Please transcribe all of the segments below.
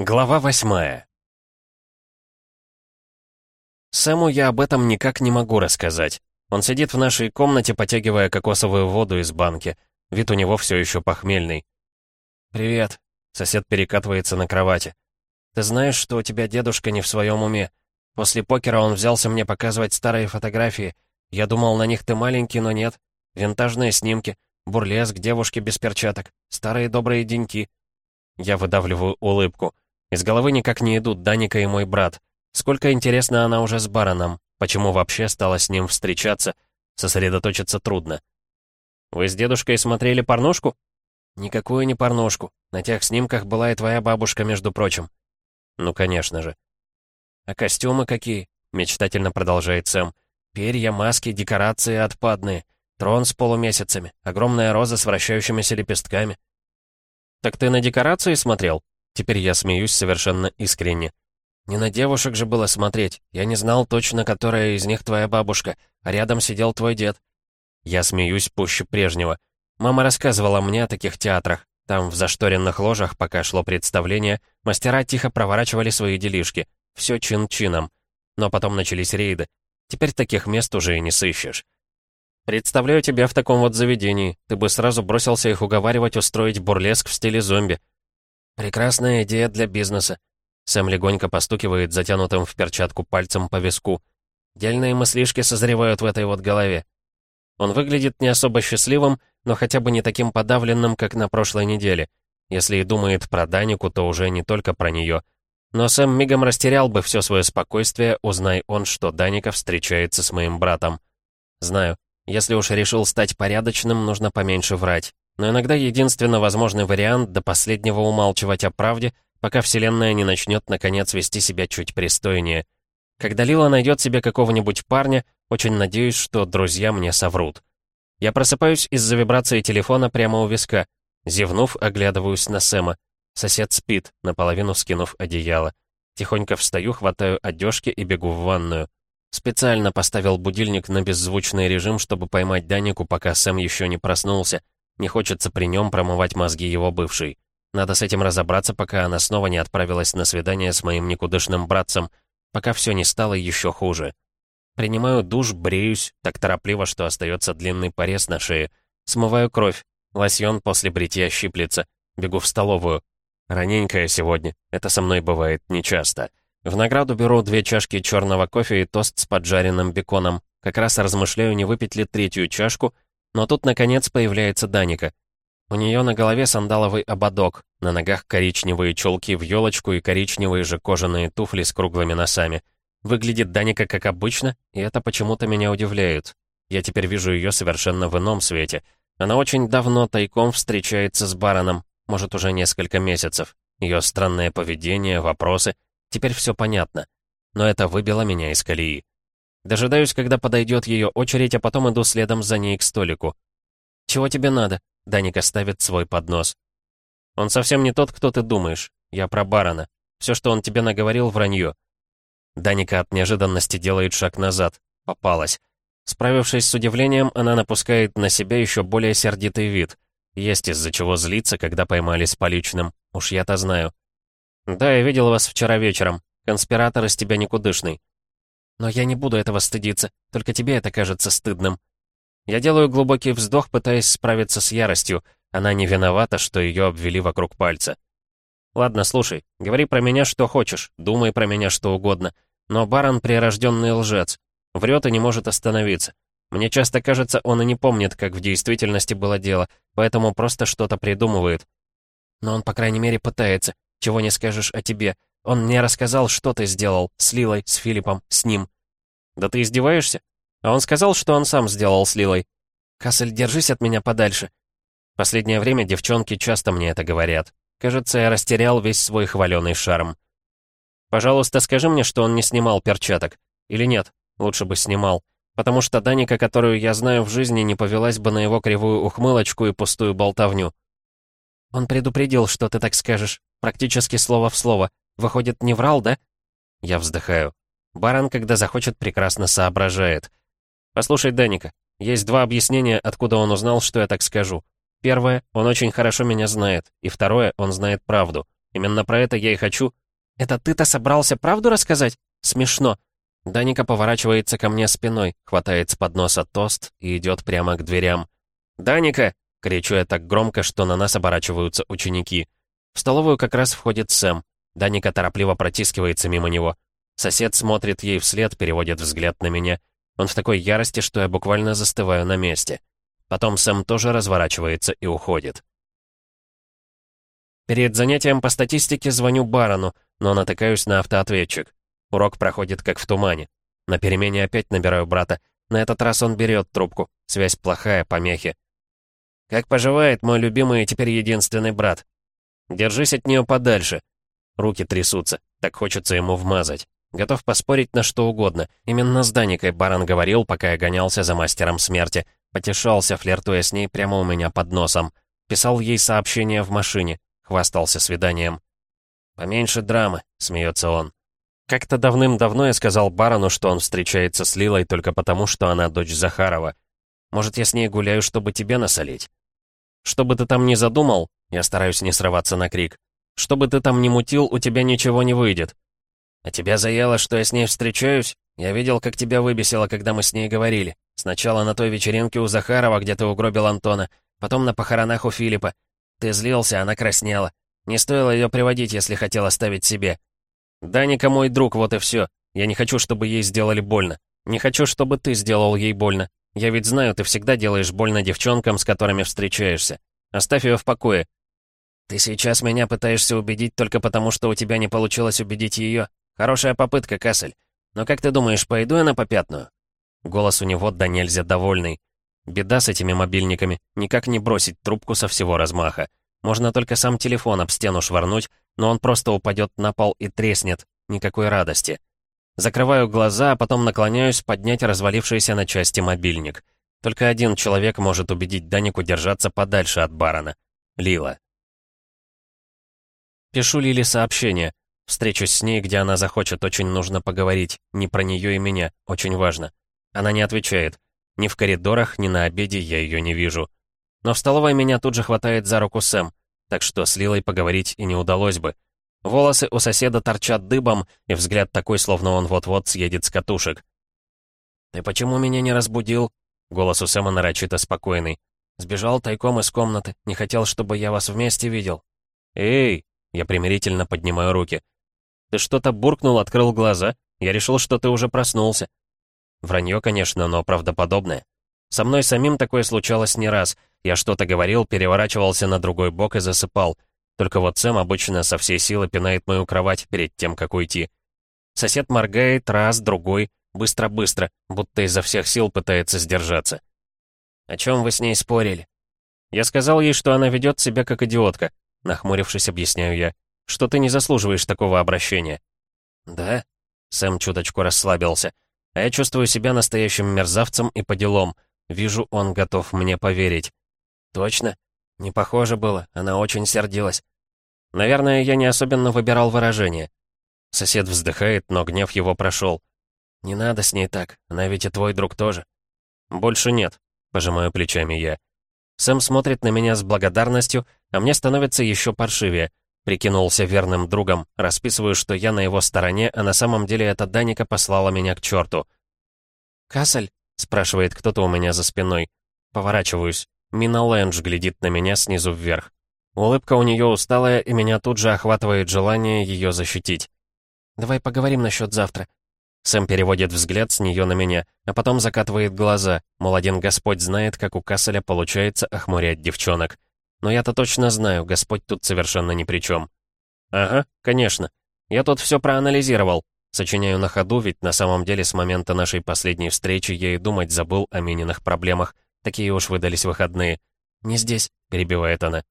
Глава восьмая Сэму я об этом никак не могу рассказать. Он сидит в нашей комнате, потягивая кокосовую воду из банки. Вид у него все еще похмельный. «Привет», — сосед перекатывается на кровати. «Ты знаешь, что у тебя дедушка не в своем уме? После покера он взялся мне показывать старые фотографии. Я думал, на них ты маленький, но нет. Винтажные снимки, бурлеск, девушки без перчаток, старые добрые деньки». Я выдавливаю улыбку. Из головы никак не идут Даника и мой брат. Сколько, интересно, она уже с бароном. Почему вообще стала с ним встречаться? Сосредоточиться трудно. «Вы с дедушкой смотрели порнушку?» «Никакую не порнушку. На тех снимках была и твоя бабушка, между прочим». «Ну, конечно же». «А костюмы какие?» — мечтательно продолжает Сэм. «Перья, маски, декорации отпадные. Трон с полумесяцами, огромная роза с вращающимися лепестками». «Так ты на декорации смотрел?» Теперь я смеюсь совершенно искренне. Не на девушек же было смотреть. Я не знал точно, которая из них твоя бабушка, а рядом сидел твой дед. Я смеюсь пуще прежнего. Мама рассказывала мне о таких театрах. Там, в зашторенных ложах, пока шло представление, мастера тихо проворачивали свои делишки. Все чин-чином. Но потом начались рейды. Теперь таких мест уже и не сыщешь. Представляю тебя в таком вот заведении. Ты бы сразу бросился их уговаривать устроить бурлеск в стиле зомби. «Прекрасная идея для бизнеса». Сэм легонько постукивает затянутым в перчатку пальцем по виску. Дельные мыслишки созревают в этой вот голове. Он выглядит не особо счастливым, но хотя бы не таким подавленным, как на прошлой неделе. Если и думает про Данику, то уже не только про нее. Но Сэм мигом растерял бы все свое спокойствие, узнай он, что Даника встречается с моим братом. Знаю, если уж решил стать порядочным, нужно поменьше врать. Но иногда единственно возможный вариант до последнего умалчивать о правде, пока Вселенная не начнет наконец вести себя чуть пристойнее. Когда Лила найдет себе какого-нибудь парня, очень надеюсь, что друзья мне соврут. Я просыпаюсь из-за вибрации телефона прямо у виска. Зевнув, оглядываюсь на Сэма. Сосед спит, наполовину скинув одеяло. Тихонько встаю, хватаю одежки и бегу в ванную. Специально поставил будильник на беззвучный режим, чтобы поймать Данику, пока Сэм еще не проснулся. Не хочется при нем промывать мозги его бывшей. Надо с этим разобраться, пока она снова не отправилась на свидание с моим никудышным братцем, пока все не стало еще хуже. Принимаю душ, бреюсь, так торопливо, что остается длинный порез на шее. Смываю кровь, лосьон после бритья щиплется. Бегу в столовую. Раненькая сегодня, это со мной бывает нечасто. В награду беру две чашки черного кофе и тост с поджаренным беконом. Как раз размышляю, не выпить ли третью чашку, но тут, наконец, появляется Даника. У нее на голове сандаловый ободок, на ногах коричневые чулки в елочку и коричневые же кожаные туфли с круглыми носами. Выглядит Даника как обычно, и это почему-то меня удивляет. Я теперь вижу ее совершенно в ином свете. Она очень давно тайком встречается с бароном, может, уже несколько месяцев. Ее странное поведение, вопросы. Теперь все понятно. Но это выбило меня из колеи. Дожидаюсь, когда подойдет ее очередь, а потом иду следом за ней к столику. «Чего тебе надо?» — Даника ставит свой поднос. «Он совсем не тот, кто ты думаешь. Я про барона. Все, что он тебе наговорил, вранье». Даника от неожиданности делает шаг назад. Попалась. Справившись с удивлением, она напускает на себя еще более сердитый вид. Есть из-за чего злиться, когда поймали с поличным. Уж я-то знаю. «Да, я видел вас вчера вечером. Конспиратор из тебя никудышный. Но я не буду этого стыдиться, только тебе это кажется стыдным. Я делаю глубокий вздох, пытаясь справиться с яростью. Она не виновата, что ее обвели вокруг пальца. Ладно, слушай, говори про меня что хочешь, думай про меня что угодно. Но барон прирожденный лжец. Врет и не может остановиться. Мне часто кажется, он и не помнит, как в действительности было дело, поэтому просто что-то придумывает. Но он, по крайней мере, пытается. Чего не скажешь о тебе. Он мне рассказал, что ты сделал с Лилой, с Филиппом, с ним. Да ты издеваешься? А он сказал, что он сам сделал с Лилой. Кассель, держись от меня подальше. Последнее время девчонки часто мне это говорят. Кажется, я растерял весь свой хваленый шарм. Пожалуйста, скажи мне, что он не снимал перчаток. Или нет? Лучше бы снимал. Потому что Даника, которую я знаю в жизни, не повелась бы на его кривую ухмылочку и пустую болтовню. Он предупредил, что ты так скажешь. Практически слово в слово. Выходит, не врал, да? Я вздыхаю. Баран, когда захочет, прекрасно соображает. Послушай, Даника, есть два объяснения, откуда он узнал, что я так скажу. Первое, он очень хорошо меня знает. И второе, он знает правду. Именно про это я и хочу. Это ты-то собрался правду рассказать? Смешно. Даника поворачивается ко мне спиной, хватает с подноса тост и идет прямо к дверям. «Даника!» — кричу я так громко, что на нас оборачиваются ученики. В столовую как раз входит Сэм. Даника торопливо протискивается мимо него. Сосед смотрит ей вслед, переводит взгляд на меня. Он в такой ярости, что я буквально застываю на месте. Потом Сэм тоже разворачивается и уходит. Перед занятием по статистике звоню Барону, но натыкаюсь на автоответчик. Урок проходит как в тумане. На перемене опять набираю брата. На этот раз он берет трубку. Связь плохая, помехи. «Как поживает мой любимый и теперь единственный брат?» «Держись от нее подальше». Руки трясутся. Так хочется ему вмазать. Готов поспорить на что угодно. Именно с Даникой Барон говорил, пока я гонялся за мастером смерти. Потешался, флиртуя с ней прямо у меня под носом. Писал ей сообщение в машине. Хвастался свиданием. «Поменьше драмы», — смеется он. Как-то давным-давно я сказал барону, что он встречается с Лилой только потому, что она дочь Захарова. Может, я с ней гуляю, чтобы тебе насолить? Что бы ты там ни задумал, я стараюсь не срываться на крик. Что бы ты там ни мутил, у тебя ничего не выйдет. А тебя заело, что я с ней встречаюсь? Я видел, как тебя выбесило, когда мы с ней говорили. Сначала на той вечеринке у Захарова, где ты угробил Антона, потом на похоронах у Филиппа. Ты злился, она краснела. Не стоило ее приводить, если хотел оставить себе. «Даника мой друг, вот и все. Я не хочу, чтобы ей сделали больно. Не хочу, чтобы ты сделал ей больно. Я ведь знаю, ты всегда делаешь больно девчонкам, с которыми встречаешься. Оставь ее в покое». «Ты сейчас меня пытаешься убедить только потому, что у тебя не получилось убедить ее. Хорошая попытка, Кассель. Но как ты думаешь, пойду я на попятную?» Голос у него да нельзя довольный. Беда с этими мобильниками. Никак не бросить трубку со всего размаха. Можно только сам телефон об стену швырнуть, но он просто упадет на пол и треснет. Никакой радости. Закрываю глаза, а потом наклоняюсь поднять развалившийся на части мобильник. Только один человек может убедить Данику держаться подальше от барона. Лила. Пишу Лиле сообщение. Встречусь с ней, где она захочет, очень нужно поговорить. Не про нее и меня, очень важно. Она не отвечает. Ни в коридорах, ни на обеде я ее не вижу. Но в столовой меня тут же хватает за руку Сэм так что с Лилой поговорить и не удалось бы. Волосы у соседа торчат дыбом, и взгляд такой, словно он вот-вот съедет с катушек. «Ты почему меня не разбудил?» Голос у Сэма нарочито спокойный. «Сбежал тайком из комнаты, не хотел, чтобы я вас вместе видел». «Эй!» Я примирительно поднимаю руки. «Ты что-то буркнул, открыл глаза? Я решил, что ты уже проснулся». Вранье, конечно, но правдоподобное. Со мной самим такое случалось не раз, я что-то говорил, переворачивался на другой бок и засыпал. Только вот Сэм обычно со всей силы пинает мою кровать перед тем, как уйти. Сосед моргает раз, другой, быстро-быстро, будто изо всех сил пытается сдержаться. «О чем вы с ней спорили?» «Я сказал ей, что она ведет себя как идиотка», — нахмурившись, объясняю я, «что ты не заслуживаешь такого обращения». «Да?» — Сэм чуточку расслабился. «А я чувствую себя настоящим мерзавцем и по делам. Вижу, он готов мне поверить. «Точно? Не похоже было, она очень сердилась. Наверное, я не особенно выбирал выражение». Сосед вздыхает, но гнев его прошел. «Не надо с ней так, она ведь и твой друг тоже». «Больше нет», — пожимаю плечами я. Сэм смотрит на меня с благодарностью, а мне становится еще паршивее. Прикинулся верным другом, расписываю, что я на его стороне, а на самом деле эта Даника послала меня к черту. «Кассель?» — спрашивает кто-то у меня за спиной. Поворачиваюсь. Мина Лэндж глядит на меня снизу вверх. Улыбка у нее усталая, и меня тут же охватывает желание ее защитить. «Давай поговорим насчет завтра». Сэм переводит взгляд с нее на меня, а потом закатывает глаза, мол, один Господь знает, как у Касселя получается охмурять девчонок. Но я-то точно знаю, Господь тут совершенно ни при чем. «Ага, конечно. Я тут все проанализировал. Сочиняю на ходу, ведь на самом деле с момента нашей последней встречи я и думать забыл о Мининых проблемах. Такие уж выдались выходные. «Не здесь», — перебивает она.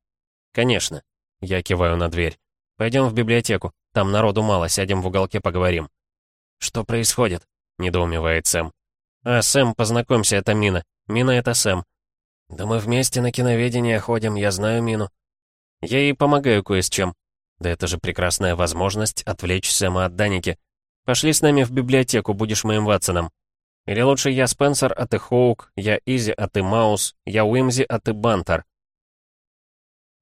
«Конечно». Я киваю на дверь. «Пойдем в библиотеку. Там народу мало, сядем в уголке, поговорим». «Что происходит?» — недоумевает Сэм. «А, Сэм, познакомься, это Мина. Мина — это Сэм». «Да мы вместе на киноведение ходим, я знаю Мину». «Я ей помогаю кое с чем». «Да это же прекрасная возможность отвлечь Сэма от Даники. Пошли с нами в библиотеку, будешь моим Ватсоном». Или лучше я Спенсер, а ты Хоук, я Изи, а ты Маус, я Уимзи, а ты Бантер.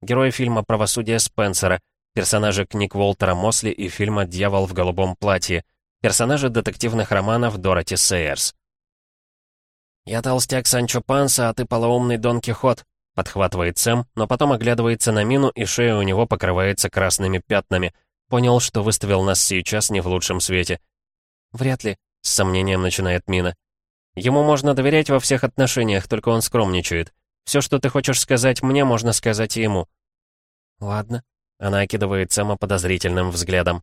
Герой фильма «Правосудие Спенсера». персонажи книг Уолтера Мосли и фильма «Дьявол в голубом платье», персонажи детективных романов Дороти Сейерс. «Я толстяк Санчо Панса, а ты полоумный Дон Кихот», подхватывает Сэм, но потом оглядывается на мину, и шея у него покрывается красными пятнами. Понял, что выставил нас сейчас не в лучшем свете. «Вряд ли», — с сомнением начинает Мина. «Ему можно доверять во всех отношениях, только он скромничает. Все, что ты хочешь сказать мне, можно сказать и ему». «Ладно», — она окидывает Сэма подозрительным взглядом.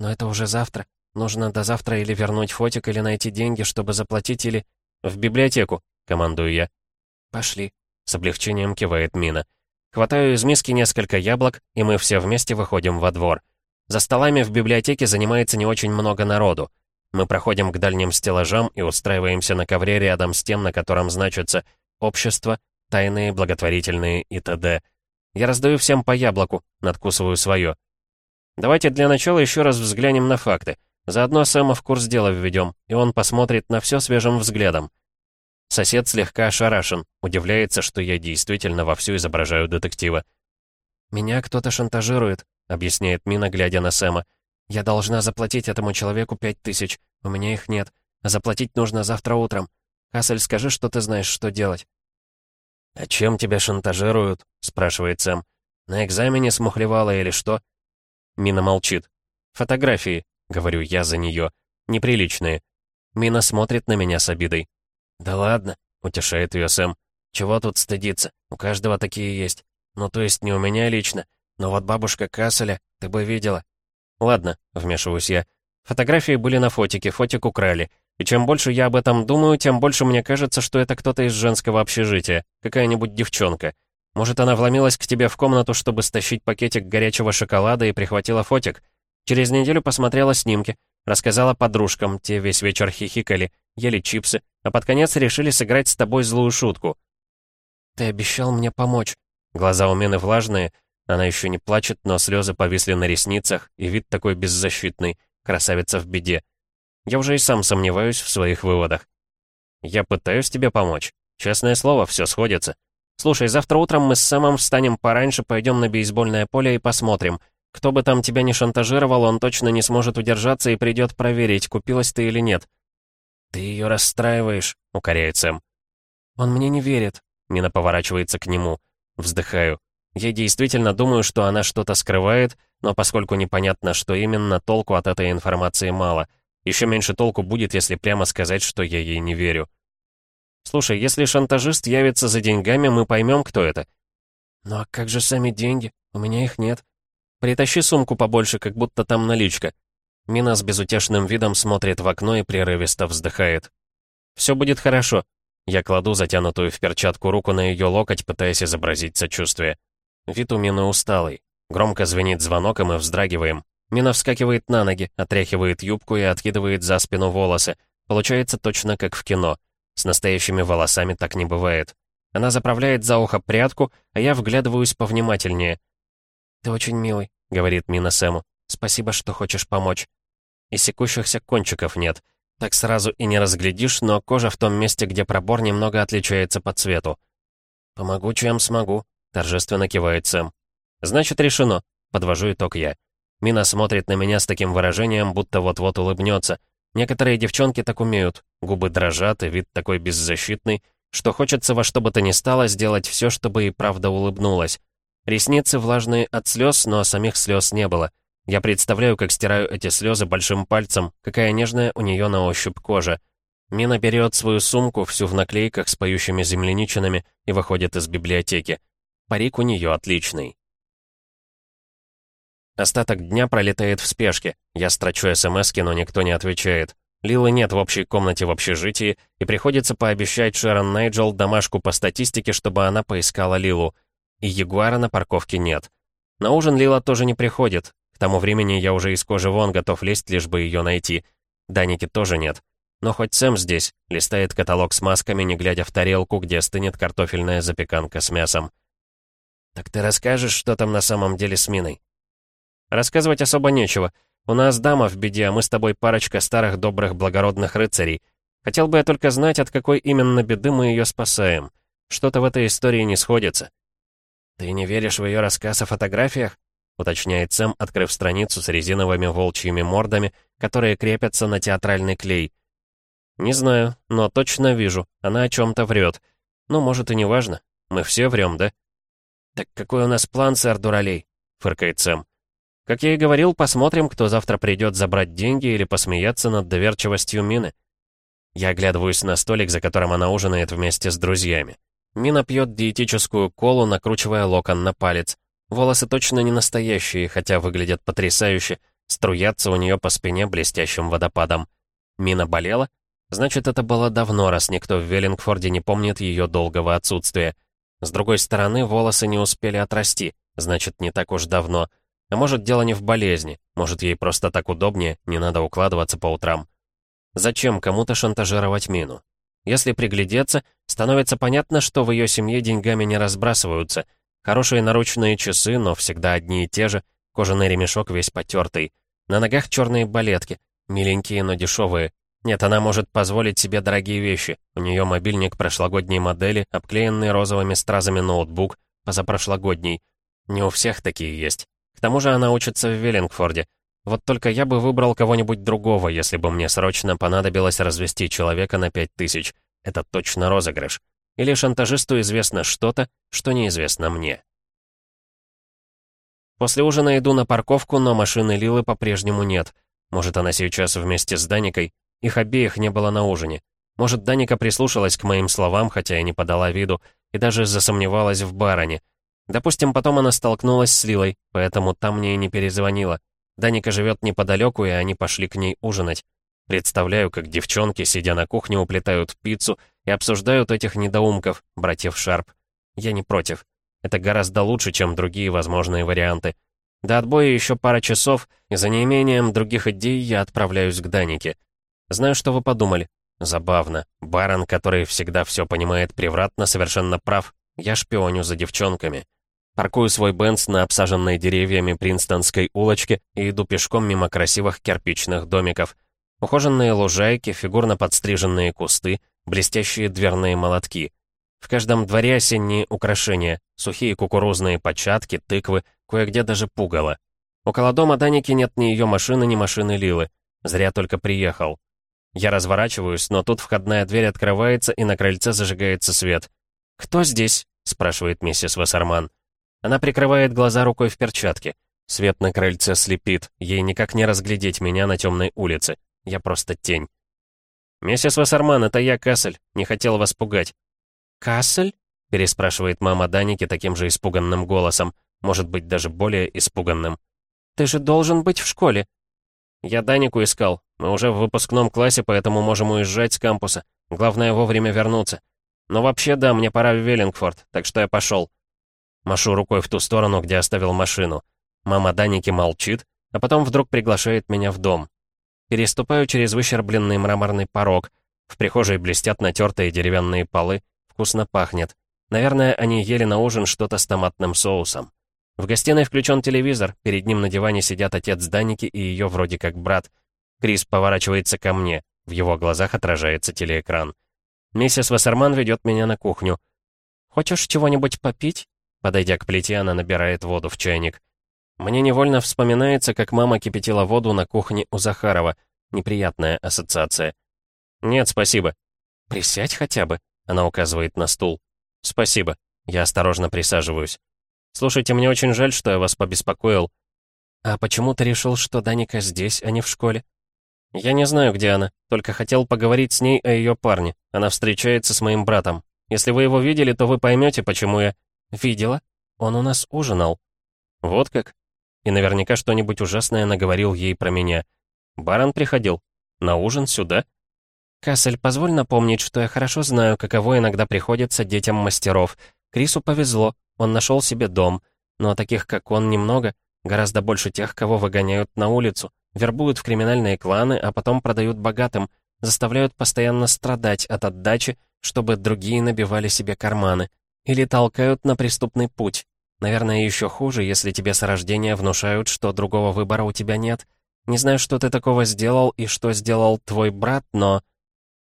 «Но это уже завтра. Нужно до завтра или вернуть фотик, или найти деньги, чтобы заплатить, или...» «В библиотеку», — командую я. «Пошли», — с облегчением кивает Мина. Хватаю из миски несколько яблок, и мы все вместе выходим во двор. За столами в библиотеке занимается не очень много народу. Мы проходим к дальним стеллажам и устраиваемся на ковре рядом с тем, на котором значится «Общество», «Тайные», «Благотворительные» и т.д. Я раздаю всем по яблоку, надкусываю свое. Давайте для начала еще раз взглянем на факты. Заодно Сэма в курс дела введем, и он посмотрит на все свежим взглядом. Сосед слегка ошарашен, удивляется, что я действительно вовсю изображаю детектива. «Меня кто-то шантажирует», — объясняет Мина, глядя на Сэма. «Я должна заплатить этому человеку пять тысяч. У меня их нет. Заплатить нужно завтра утром. Кассель, скажи, что ты знаешь, что делать». «А чем тебя шантажируют?» — спрашивает Сэм. «На экзамене смухлевала или что?» Мина молчит. «Фотографии», Говорю я за нее. Неприличные. Мина смотрит на меня с обидой. «Да ладно», — утешает ее Сэм. «Чего тут стыдиться? У каждого такие есть. Ну, то есть не у меня лично. Но вот бабушка Касселя, ты бы видела». «Ладно», — вмешиваюсь я. Фотографии были на фотике, фотик украли. И чем больше я об этом думаю, тем больше мне кажется, что это кто-то из женского общежития, какая-нибудь девчонка. Может, она вломилась к тебе в комнату, чтобы стащить пакетик горячего шоколада и прихватила фотик? Через неделю посмотрела снимки, рассказала подружкам, те весь вечер хихикали, ели чипсы, а под конец решили сыграть с тобой злую шутку. «Ты обещал мне помочь». Глаза у Мены влажные, она еще не плачет, но слезы повисли на ресницах, и вид такой беззащитный, красавица в беде. Я уже и сам сомневаюсь в своих выводах. Я пытаюсь тебе помочь. Честное слово, все сходится. Слушай, завтра утром мы с Сэмом встанем пораньше, пойдем на бейсбольное поле и посмотрим, кто бы там тебя не шантажировал, он точно не сможет удержаться и придет проверить, купилась ты или нет. «Ты ее расстраиваешь», — укоряет Сэм. «Он мне не верит», — Нина поворачивается к нему. Вздыхаю. Я действительно думаю, что она что-то скрывает, но поскольку непонятно, что именно, толку от этой информации мало. Еще меньше толку будет, если прямо сказать, что я ей не верю. «Слушай, если шантажист явится за деньгами, мы поймем, кто это». «Ну а как же сами деньги? У меня их нет». «Притащи сумку побольше, как будто там наличка». Мина с безутешным видом смотрит в окно и прерывисто вздыхает. «Все будет хорошо». Я кладу затянутую в перчатку руку на ее локоть, пытаясь изобразить сочувствие. Вид у Мины усталый. Громко звенит звонок, и мы вздрагиваем. Мина вскакивает на ноги, отряхивает юбку и откидывает за спину волосы. Получается точно как в кино. С настоящими волосами так не бывает. Она заправляет за ухо прядку, а я вглядываюсь повнимательнее — «Ты очень милый», — говорит Мина Сэму. «Спасибо, что хочешь помочь». И секущихся кончиков нет. Так сразу и не разглядишь, но кожа в том месте, где пробор, немного отличается по цвету. «Помогу, чем смогу», — торжественно кивает Сэм. «Значит, решено», — подвожу итог я. Мина смотрит на меня с таким выражением, будто вот-вот улыбнется. Некоторые девчонки так умеют. Губы дрожат, и вид такой беззащитный, что хочется во что бы то ни стало сделать все, чтобы и правда улыбнулась. Ресницы влажные от слез, но самих слез не было. Я представляю, как стираю эти слезы большим пальцем, какая нежная у нее на ощупь кожа. Мина берет свою сумку, всю в наклейках с поющими земляничинами, и выходит из библиотеки. Парик у нее отличный. Остаток дня пролетает в спешке. Я строчу смски, но никто не отвечает. Лилы нет в общей комнате в общежитии, и приходится пообещать Шерон Найджел домашку по статистике, чтобы она поискала Лилу и Ягуара на парковке нет. На ужин Лила тоже не приходит. К тому времени я уже из кожи вон готов лезть, лишь бы ее найти. Даники тоже нет. Но хоть Сэм здесь, листает каталог с масками, не глядя в тарелку, где стынет картофельная запеканка с мясом. «Так ты расскажешь, что там на самом деле с Миной?» «Рассказывать особо нечего. У нас дама в беде, а мы с тобой парочка старых добрых благородных рыцарей. Хотел бы я только знать, от какой именно беды мы ее спасаем. Что-то в этой истории не сходится». «Ты не веришь в ее рассказ о фотографиях?» уточняет Сэм, открыв страницу с резиновыми волчьими мордами, которые крепятся на театральный клей. «Не знаю, но точно вижу, она о чем-то врет. Ну, может, и не важно. Мы все врем, да?» «Так какой у нас план, сэр Дуралей?» — фыркает Сэм. «Как я и говорил, посмотрим, кто завтра придет забрать деньги или посмеяться над доверчивостью Мины». Я оглядываюсь на столик, за которым она ужинает вместе с друзьями. Мина пьет диетическую колу, накручивая локон на палец. Волосы точно не настоящие, хотя выглядят потрясающе. Струятся у нее по спине блестящим водопадом. Мина болела? Значит, это было давно, раз никто в Веллингфорде не помнит ее долгого отсутствия. С другой стороны, волосы не успели отрасти, значит, не так уж давно. А может, дело не в болезни, может, ей просто так удобнее, не надо укладываться по утрам. Зачем кому-то шантажировать Мину? Если приглядеться, становится понятно, что в ее семье деньгами не разбрасываются. Хорошие наручные часы, но всегда одни и те же, кожаный ремешок весь потертый. На ногах черные балетки, миленькие, но дешевые. Нет, она может позволить себе дорогие вещи. У нее мобильник прошлогодней модели, обклеенный розовыми стразами ноутбук, позапрошлогодний. Не у всех такие есть. К тому же она учится в Веллингфорде. Вот только я бы выбрал кого-нибудь другого, если бы мне срочно понадобилось развести человека на пять тысяч. Это точно розыгрыш. Или шантажисту известно что-то, что неизвестно мне. После ужина иду на парковку, но машины Лилы по-прежнему нет. Может, она сейчас вместе с Даникой? Их обеих не было на ужине. Может, Даника прислушалась к моим словам, хотя и не подала виду, и даже засомневалась в бароне. Допустим, потом она столкнулась с Лилой, поэтому там мне и не перезвонила. Даника живет неподалеку, и они пошли к ней ужинать. Представляю, как девчонки, сидя на кухне, уплетают пиццу и обсуждают этих недоумков, братьев Шарп. Я не против. Это гораздо лучше, чем другие возможные варианты. До отбоя еще пара часов, и за неимением других идей я отправляюсь к Данике. Знаю, что вы подумали. Забавно. Барон, который всегда все понимает превратно, совершенно прав. Я шпионю за девчонками. Паркую свой Бенц на обсаженной деревьями Принстонской улочке и иду пешком мимо красивых кирпичных домиков. Ухоженные лужайки, фигурно подстриженные кусты, блестящие дверные молотки. В каждом дворе осенние украшения, сухие кукурузные початки, тыквы, кое-где даже пугало. Около дома Даники нет ни ее машины, ни машины Лилы. Зря только приехал. Я разворачиваюсь, но тут входная дверь открывается, и на крыльце зажигается свет. «Кто здесь?» — спрашивает миссис Вассерман. Она прикрывает глаза рукой в перчатке. Свет на крыльце слепит, ей никак не разглядеть меня на темной улице. Я просто тень. «Миссис Вассерман, это я, Кассель. Не хотел вас пугать». «Кассель?» — переспрашивает мама Даники таким же испуганным голосом, может быть, даже более испуганным. «Ты же должен быть в школе». «Я Данику искал. Мы уже в выпускном классе, поэтому можем уезжать с кампуса. Главное, вовремя вернуться. Но вообще, да, мне пора в Веллингфорд, так что я пошел. Машу рукой в ту сторону, где оставил машину. Мама Даники молчит, а потом вдруг приглашает меня в дом. Переступаю через выщербленный мраморный порог. В прихожей блестят натертые деревянные полы. Вкусно пахнет. Наверное, они ели на ужин что-то с томатным соусом. В гостиной включен телевизор, перед ним на диване сидят отец Даники и ее вроде как брат. Крис поворачивается ко мне, в его глазах отражается телеэкран. Миссис Вассерман ведет меня на кухню. «Хочешь чего-нибудь попить?» Подойдя к плите, она набирает воду в чайник. Мне невольно вспоминается, как мама кипятила воду на кухне у Захарова. Неприятная ассоциация. «Нет, спасибо». «Присядь хотя бы», — она указывает на стул. «Спасибо». Я осторожно присаживаюсь. «Слушайте, мне очень жаль, что я вас побеспокоил». «А почему ты решил, что Даника здесь, а не в школе?» «Я не знаю, где она, только хотел поговорить с ней о ее парне. Она встречается с моим братом. Если вы его видели, то вы поймете, почему я...» «Видела. Он у нас ужинал». «Вот как?» И наверняка что-нибудь ужасное наговорил ей про меня. Барон приходил. На ужин сюда? «Кассель, позволь напомнить, что я хорошо знаю, каково иногда приходится детям мастеров. Крису повезло, он нашел себе дом. Но таких, как он, немного. Гораздо больше тех, кого выгоняют на улицу, вербуют в криминальные кланы, а потом продают богатым, заставляют постоянно страдать от отдачи, чтобы другие набивали себе карманы. Или толкают на преступный путь. Наверное, еще хуже, если тебе с рождения внушают, что другого выбора у тебя нет. Не знаю, что ты такого сделал и что сделал твой брат, но...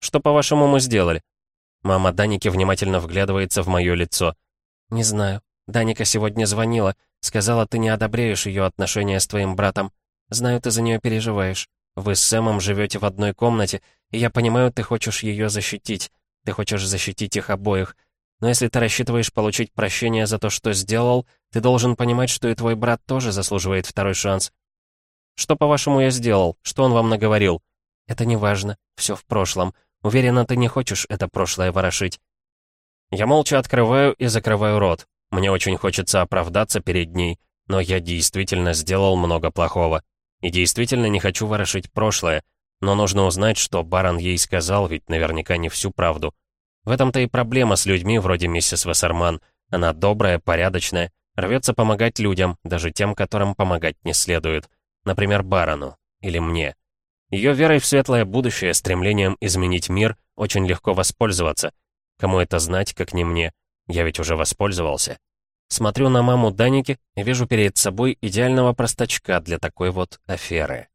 Что, по-вашему, мы сделали? Мама Даники внимательно вглядывается в мое лицо. Не знаю. Даника сегодня звонила. Сказала, ты не одобряешь ее отношения с твоим братом. Знаю, ты за нее переживаешь. Вы с Сэмом живете в одной комнате, и я понимаю, ты хочешь ее защитить. Ты хочешь защитить их обоих. Но если ты рассчитываешь получить прощение за то, что сделал, ты должен понимать, что и твой брат тоже заслуживает второй шанс. Что, по-вашему, я сделал? Что он вам наговорил? Это не важно. Все в прошлом. Уверена, ты не хочешь это прошлое ворошить. Я молча открываю и закрываю рот. Мне очень хочется оправдаться перед ней, но я действительно сделал много плохого. И действительно не хочу ворошить прошлое, но нужно узнать, что Барон ей сказал, ведь наверняка не всю правду. В этом-то и проблема с людьми вроде миссис Вассерман. Она добрая, порядочная, рвется помогать людям, даже тем, которым помогать не следует. Например, Барону. Или мне. Ее верой в светлое будущее, стремлением изменить мир, очень легко воспользоваться. Кому это знать, как не мне? Я ведь уже воспользовался. Смотрю на маму Даники и вижу перед собой идеального простачка для такой вот аферы.